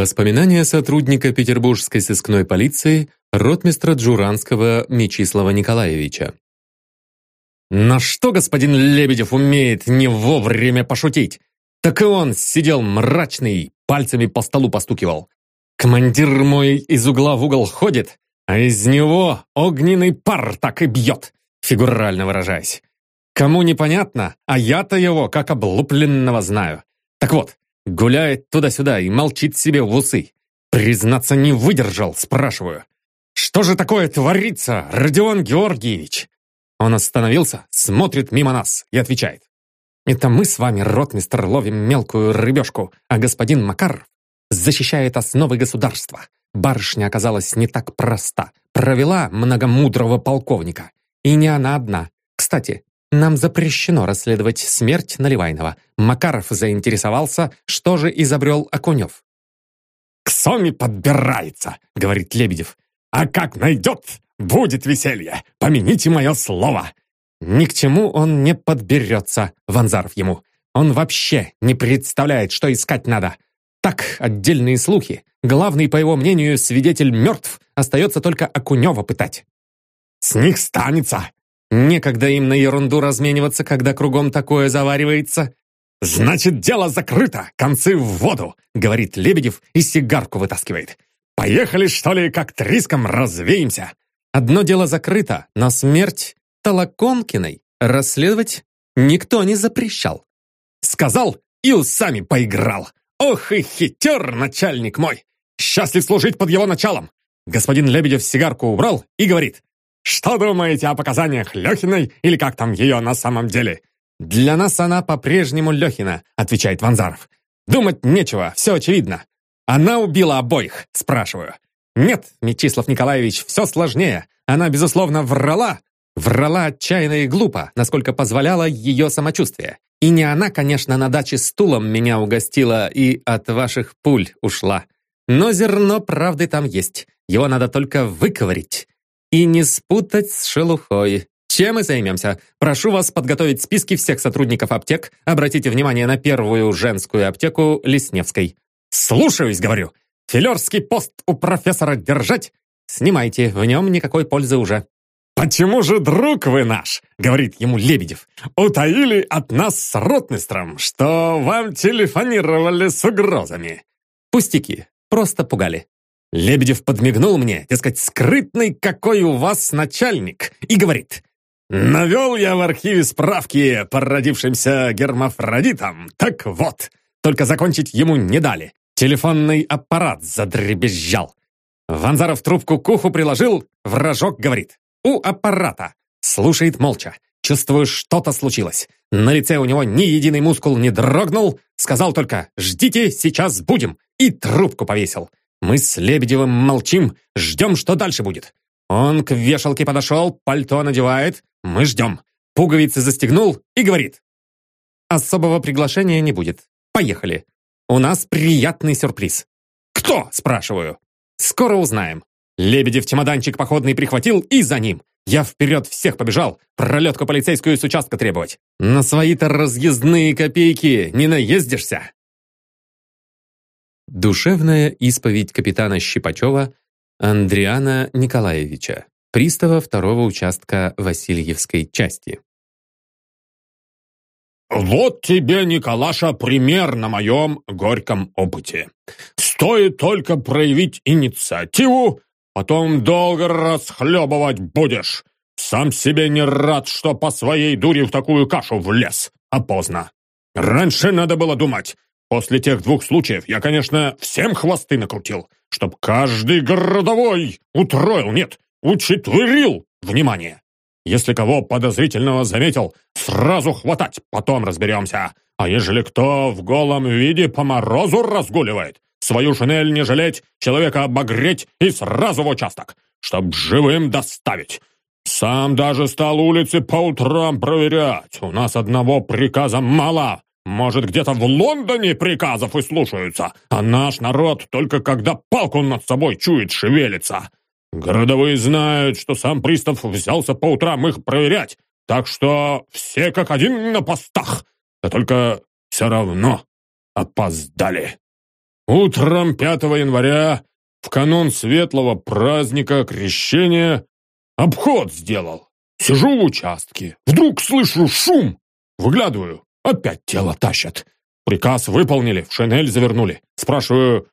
Воспоминания сотрудника петербургской сыскной полиции ротмистра Джуранского Мечислава Николаевича. На что господин Лебедев умеет не вовремя пошутить? Так и он сидел мрачный, пальцами по столу постукивал. Командир мой из угла в угол ходит, а из него огненный пар так и бьет, фигурально выражаясь. Кому непонятно, а я-то его как облупленного знаю. Так вот, гуляет туда-сюда и молчит себе в усы. Признаться, не выдержал, спрашиваю. Что же такое творится, Родион Георгиевич? Он остановился, смотрит мимо нас и отвечает. Это мы с вами, ротмистр, ловим мелкую рыбешку, а господин Макаров защищает основы государства. Барышня оказалась не так проста. Провела многомудрого полковника. И не она одна. Кстати, нам запрещено расследовать смерть Наливайного. Макаров заинтересовался, что же изобрел Окунев. «К Соме подбирается», — говорит Лебедев. «А как найдет, будет веселье. Помяните мое слово». Ни к чему он не подберется, Ванзаров ему. Он вообще не представляет, что искать надо. Так, отдельные слухи. Главный, по его мнению, свидетель мертв. Остается только Окунева пытать. «С них станется!» Некогда им на ерунду размениваться, когда кругом такое заваривается. «Значит, дело закрыто, концы в воду», — говорит Лебедев и сигарку вытаскивает. «Поехали, что ли, как триском развеемся?» Одно дело закрыто, но смерть Толоконкиной расследовать никто не запрещал. Сказал и усами поиграл. Ох и хитер начальник мой! Счастлив служить под его началом! Господин Лебедев сигарку убрал и говорит, «Что думаете о показаниях Лехиной или как там ее на самом деле?» «Для нас она по-прежнему Лехина», — отвечает Ванзаров. «Думать нечего, все очевидно. Она убила обоих, спрашиваю. Нет, Мечислав Николаевич, все сложнее. Она, безусловно, врала. Врала отчаянно и глупо, насколько позволяло ее самочувствие. И не она, конечно, на даче стулом меня угостила и от ваших пуль ушла. Но зерно правды там есть. Его надо только выковырить. И не спутать с шелухой. Чем мы займемся? Прошу вас подготовить списки всех сотрудников аптек. Обратите внимание на первую женскую аптеку Лесневской. «Слушаюсь, говорю. Филерский пост у профессора держать?» «Снимайте, в нем никакой пользы уже». «Почему же, друг вы наш, — говорит ему Лебедев, — утаили от нас с ротмистром, что вам телефонировали с угрозами?» «Пустяки, просто пугали». Лебедев подмигнул мне, дескать, скрытный какой у вас начальник, и говорит, «Навел я в архиве справки по родившимся гермафродитам, так вот, только закончить ему не дали. Телефонный аппарат задребезжал. Ванзаров трубку к уху приложил, вражок говорит, у аппарата. Слушает молча. Чувствую, что-то случилось. На лице у него ни единый мускул не дрогнул. Сказал только «Ждите, сейчас будем!» и трубку повесил. Мы с Лебедевым молчим, ждем, что дальше будет. Он к вешалке подошел, пальто надевает. Мы ждем. Пуговицы застегнул и говорит. Особого приглашения не будет. Поехали. У нас приятный сюрприз. «Кто?» – спрашиваю. «Скоро узнаем. Лебедев чемоданчик походный прихватил и за ним. Я вперед всех побежал, пролетку полицейскую с участка требовать. На свои-то разъездные копейки не наездишься. Душевная исповедь капитана Щипачева Андриана Николаевича, пристава второго участка Васильевской части. Вот тебе, Николаша, пример на моем горьком опыте. Стоит только проявить инициативу, Потом долго расхлебывать будешь. Сам себе не рад, что по своей дуре в такую кашу влез. А поздно. Раньше надо было думать. После тех двух случаев я, конечно, всем хвосты накрутил, чтоб каждый городовой утроил, нет, учетверил внимание. Если кого подозрительного заметил, сразу хватать, потом разберемся. А ежели кто в голом виде по морозу разгуливает, свою шинель не жалеть, человека обогреть и сразу в участок, чтоб живым доставить. Сам даже стал улицы по утрам проверять. У нас одного приказа мало. Может, где-то в Лондоне приказов и слушаются, а наш народ только когда палку над собой чует шевелится. Городовые знают, что сам пристав взялся по утрам их проверять, так что все как один на постах. Да только все равно опоздали. Утром 5 января, в канун светлого праздника Крещения, обход сделал. Сижу в участке, вдруг слышу шум. Выглядываю, опять тело тащат. Приказ выполнили, в шинель завернули. Спрашиваю,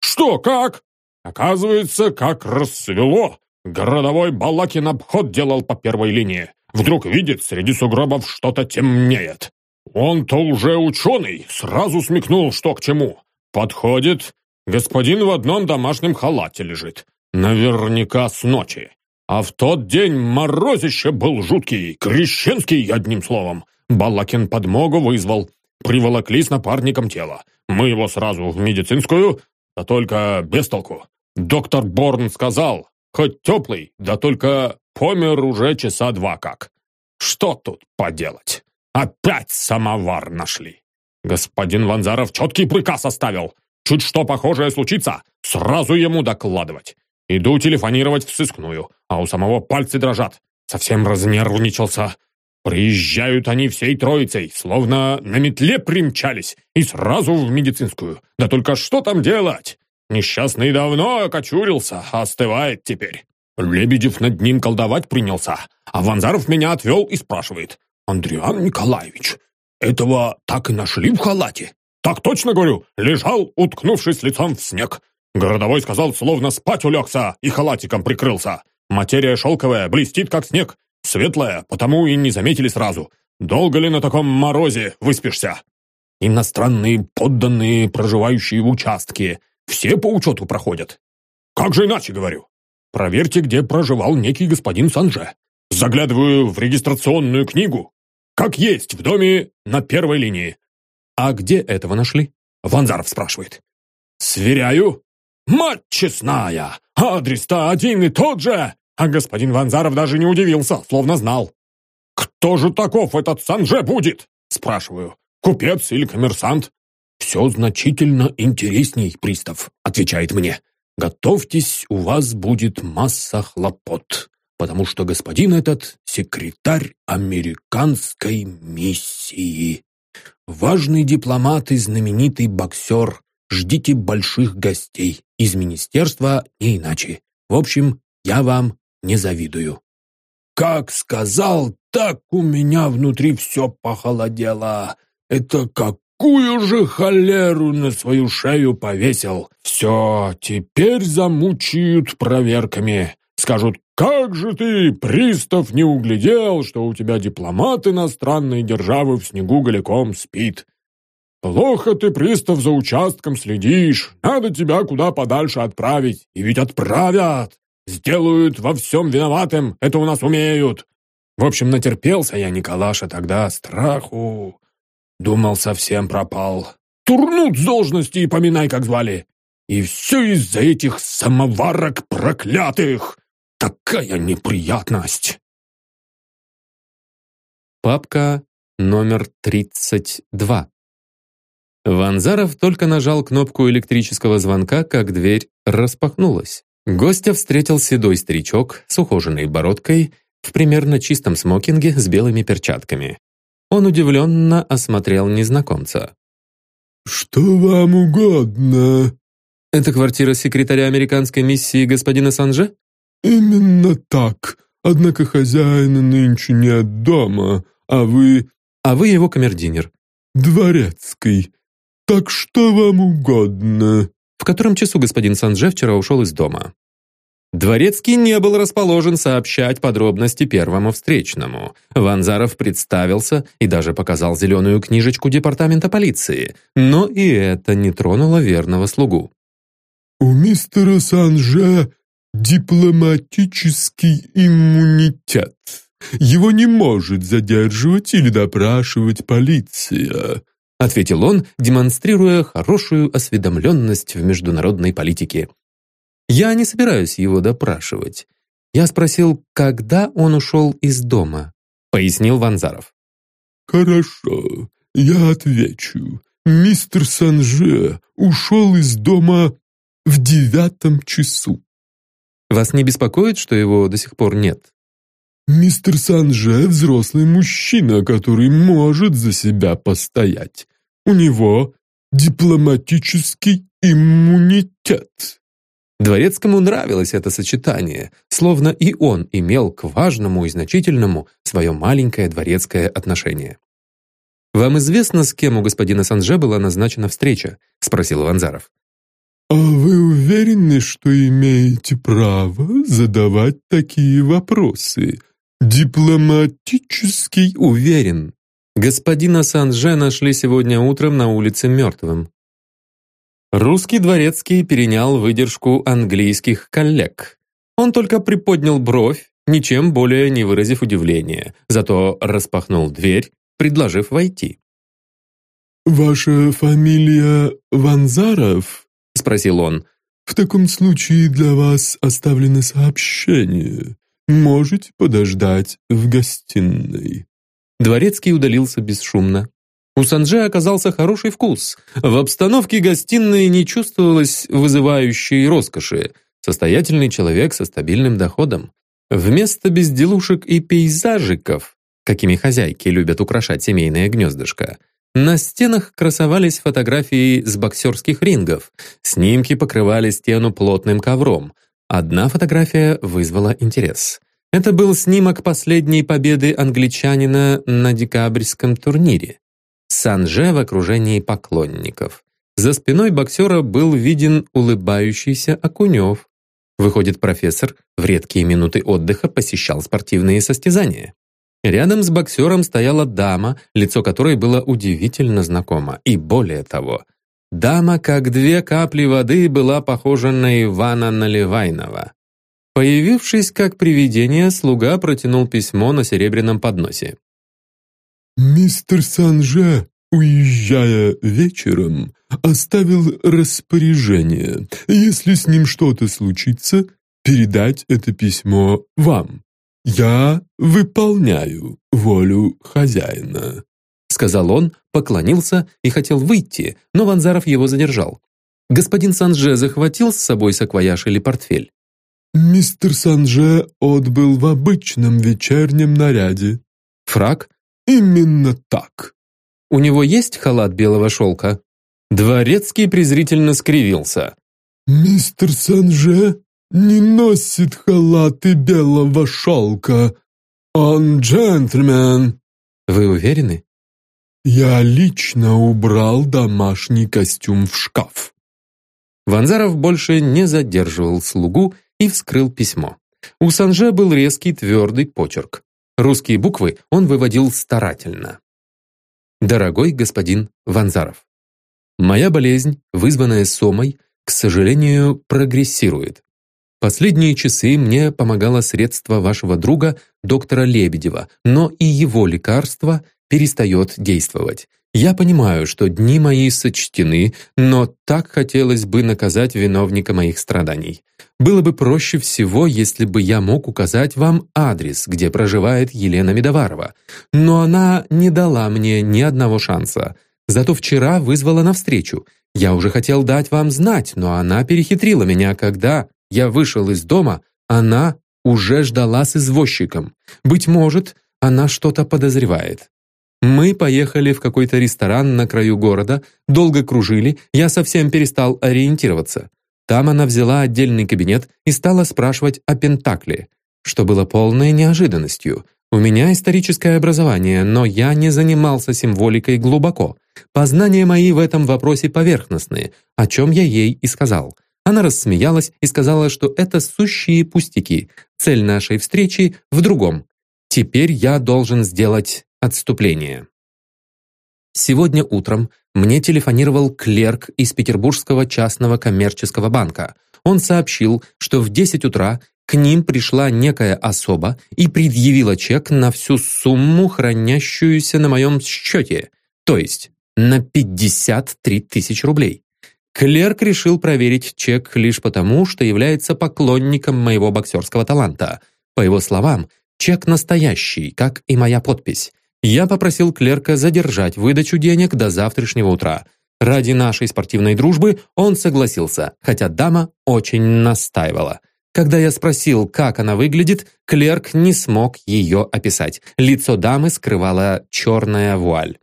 что, как? Оказывается, как рассвело. Городовой Балакин обход делал по первой линии. Вдруг видит, среди сугробов что-то темнеет. Он-то уже ученый, сразу смекнул, что к чему. Подходит, господин в одном домашнем халате лежит. Наверняка с ночи. А в тот день морозище был жуткий, крещенский, одним словом. Балакин подмогу вызвал. Приволокли с напарником тело. Мы его сразу в медицинскую, да только без толку. Доктор Борн сказал, хоть теплый, да только помер уже часа два как. Что тут поделать? Опять самовар нашли. Господин Ванзаров четкий приказ оставил. Чуть что похожее случится, сразу ему докладывать. Иду телефонировать в сыскную, а у самого пальцы дрожат. Совсем разнервничался. Приезжают они всей троицей, словно на метле примчались, и сразу в медицинскую. Да только что там делать? Несчастный давно окочурился, остывает теперь. Лебедев над ним колдовать принялся, а Ванзаров меня отвел и спрашивает. «Андриан Николаевич, этого так и нашли в халате?» «Так точно, говорю, лежал, уткнувшись лицом в снег. Городовой сказал, словно спать улегся и халатиком прикрылся. Материя шелковая, блестит, как снег. Светлая, потому и не заметили сразу. Долго ли на таком морозе выспишься? Иностранные подданные, проживающие в участке, все по учету проходят. Как же иначе, говорю? Проверьте, где проживал некий господин Санже. Заглядываю в регистрационную книгу. Как есть, в доме на первой линии. А где этого нашли? Ванзаров спрашивает. Сверяю. Мать честная, адрес-то один и тот же. А господин Ванзаров даже не удивился, словно знал. «Кто же таков этот Санже будет?» Спрашиваю. «Купец или коммерсант?» «Все значительно интересней, пристав», — отвечает мне. «Готовьтесь, у вас будет масса хлопот, потому что господин этот — секретарь американской миссии. Важный дипломат и знаменитый боксер. Ждите больших гостей. Из министерства не иначе. В общем, я вам не завидую. Как сказал, так у меня внутри все похолодело. Это какую же холеру на свою шею повесил? Все, теперь замучают проверками. Скажут, как же ты, пристав, не углядел, что у тебя дипломат иностранной державы в снегу голиком спит? Плохо ты, пристав, за участком следишь. Надо тебя куда подальше отправить. И ведь отправят. Сделают во всем виноватым, это у нас умеют. В общем, натерпелся я Николаша тогда страху. Думал, совсем пропал. Турнут с должности и поминай, как звали. И все из-за этих самоварок проклятых. Такая неприятность. Папка номер 32. Ванзаров только нажал кнопку электрического звонка, как дверь распахнулась. Гостя встретил седой старичок с ухоженной бородкой в примерно чистом смокинге с белыми перчатками. Он удивленно осмотрел незнакомца. «Что вам угодно?» «Это квартира секретаря американской миссии господина Санже?» «Именно так. Однако хозяина нынче нет дома, а вы...» «А вы его камердинер. «Дворецкий. Так что вам угодно?» Котором часу господин Санже вчера ушел из дома? Дворецкий не был расположен сообщать подробности первому встречному. Ванзаров представился и даже показал зеленую книжечку департамента полиции, но и это не тронуло верного слугу. «У мистера Санже дипломатический иммунитет. Его не может задерживать или допрашивать полиция ответил он, демонстрируя хорошую осведомленность в международной политике. «Я не собираюсь его допрашивать. Я спросил, когда он ушел из дома», — пояснил Ванзаров. «Хорошо, я отвечу. Мистер Санже ушел из дома в девятом часу». «Вас не беспокоит, что его до сих пор нет?» Мистер Санже – взрослый мужчина, который может за себя постоять. У него дипломатический иммунитет». Дворецкому нравилось это сочетание, словно и он имел к важному и значительному свое маленькое дворецкое отношение. «Вам известно, с кем у господина Санже была назначена встреча?» — спросил Ванзаров. «А вы уверены, что имеете право задавать такие вопросы? Дипломатический уверен. Господина Санже нашли сегодня утром на улице мертвым. Русский дворецкий перенял выдержку английских коллег. Он только приподнял бровь, ничем более не выразив удивления, зато распахнул дверь, предложив войти. «Ваша фамилия Ванзаров?» — спросил он. «В таком случае для вас оставлено сообщение. Можете подождать в гостиной». Дворецкий удалился бесшумно. У Санже оказался хороший вкус. В обстановке гостиной не чувствовалось вызывающей роскоши. Состоятельный человек со стабильным доходом. Вместо безделушек и пейзажиков, какими хозяйки любят украшать семейное гнездышко, на стенах красовались фотографии с боксерских рингов. Снимки покрывали стену плотным ковром. Одна фотография вызвала интерес. Это был снимок последней победы англичанина на декабрьском турнире. Санже в окружении поклонников. За спиной боксера был виден улыбающийся Акунев. Выходит, профессор в редкие минуты отдыха посещал спортивные состязания. Рядом с боксером стояла дама, лицо которой было удивительно знакомо. И более того, дама, как две капли воды, была похожа на Ивана Наливайнова. Появившись как привидение, слуга протянул письмо на серебряном подносе. «Мистер Санже, уезжая вечером, оставил распоряжение, если с ним что-то случится, передать это письмо вам. Я выполняю волю хозяина», сказал он, поклонился и хотел выйти, но Ванзаров его задержал. Господин Санже захватил с собой саквояж или портфель? «Мистер Санже отбыл в обычном вечернем наряде». «Фрак?» «Именно так». «У него есть халат белого шелка?» Дворецкий презрительно скривился. «Мистер Санже не носит халаты белого шелка. Он джентльмен». «Вы уверены?» «Я лично убрал домашний костюм в шкаф». Ванзаров больше не задерживал слугу и вскрыл письмо. У Санже был резкий твердый почерк. Русские буквы он выводил старательно. «Дорогой господин Ванзаров, моя болезнь, вызванная сомой, к сожалению, прогрессирует. Последние часы мне помогало средство вашего друга, доктора Лебедева, но и его лекарство перестает действовать. Я понимаю, что дни мои сочтены, но так хотелось бы наказать виновника моих страданий. Было бы проще всего, если бы я мог указать вам адрес, где проживает Елена Медоварова. Но она не дала мне ни одного шанса. Зато вчера вызвала навстречу. Я уже хотел дать вам знать, но она перехитрила меня, когда я вышел из дома, она уже ждала с извозчиком. Быть может, она что-то подозревает. Мы поехали в какой-то ресторан на краю города, долго кружили, я совсем перестал ориентироваться. Там она взяла отдельный кабинет и стала спрашивать о Пентакле, что было полной неожиданностью. У меня историческое образование, но я не занимался символикой глубоко. Познания мои в этом вопросе поверхностные, о чем я ей и сказал. Она рассмеялась и сказала, что это сущие пустяки. Цель нашей встречи в другом. Теперь я должен сделать Отступление. Сегодня утром мне телефонировал клерк из Петербургского частного коммерческого банка. Он сообщил, что в 10 утра к ним пришла некая особа и предъявила чек на всю сумму, хранящуюся на моем счете, то есть на 53 тысяч рублей. Клерк решил проверить чек лишь потому, что является поклонником моего боксерского таланта. По его словам, чек настоящий, как и моя подпись. Я попросил клерка задержать выдачу денег до завтрашнего утра. Ради нашей спортивной дружбы он согласился, хотя дама очень настаивала. Когда я спросил, как она выглядит, клерк не смог ее описать. Лицо дамы скрывала черная вуаль.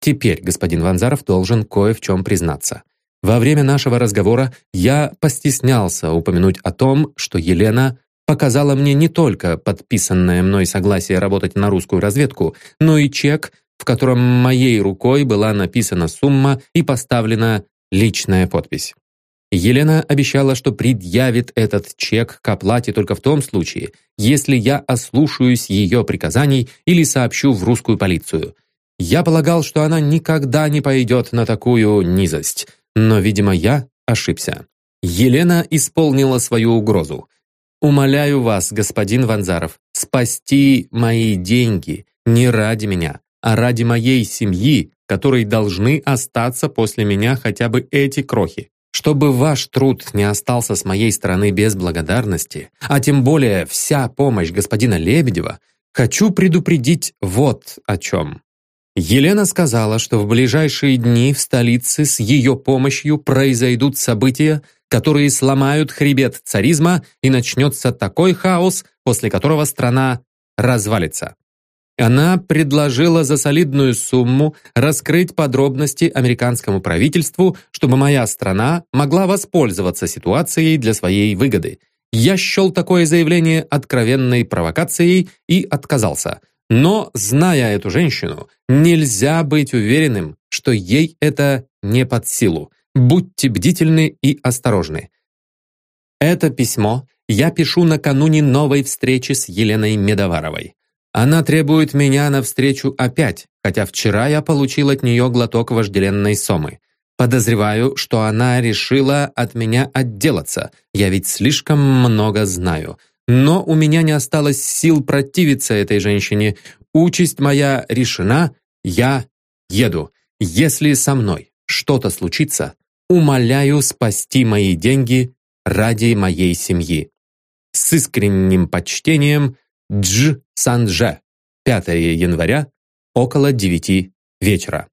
Теперь господин Ванзаров должен кое в чем признаться. Во время нашего разговора я постеснялся упомянуть о том, что Елена показала мне не только подписанное мной согласие работать на русскую разведку, но и чек, в котором моей рукой была написана сумма и поставлена личная подпись. Елена обещала, что предъявит этот чек к оплате только в том случае, если я ослушаюсь ее приказаний или сообщу в русскую полицию. Я полагал, что она никогда не пойдет на такую низость, но, видимо, я ошибся. Елена исполнила свою угрозу. «Умоляю вас, господин Ванзаров, спасти мои деньги не ради меня, а ради моей семьи, которой должны остаться после меня хотя бы эти крохи. Чтобы ваш труд не остался с моей стороны без благодарности, а тем более вся помощь господина Лебедева, хочу предупредить вот о чем. Елена сказала, что в ближайшие дни в столице с ее помощью произойдут события, которые сломают хребет царизма и начнется такой хаос, после которого страна развалится. Она предложила за солидную сумму раскрыть подробности американскому правительству, чтобы моя страна могла воспользоваться ситуацией для своей выгоды. Я счел такое заявление откровенной провокацией и отказался. Но, зная эту женщину, нельзя быть уверенным, что ей это не под силу. Будьте бдительны и осторожны. Это письмо я пишу накануне новой встречи с Еленой Медоваровой. Она требует меня навстречу опять, хотя вчера я получил от нее глоток вожделенной сомы. Подозреваю, что она решила от меня отделаться. Я ведь слишком много знаю. Но у меня не осталось сил противиться этой женщине. Участь моя решена, я еду. Если со мной что-то случится, умоляю спасти мои деньги ради моей семьи. С искренним почтением, Дж. Санже. 5 января, около 9 вечера.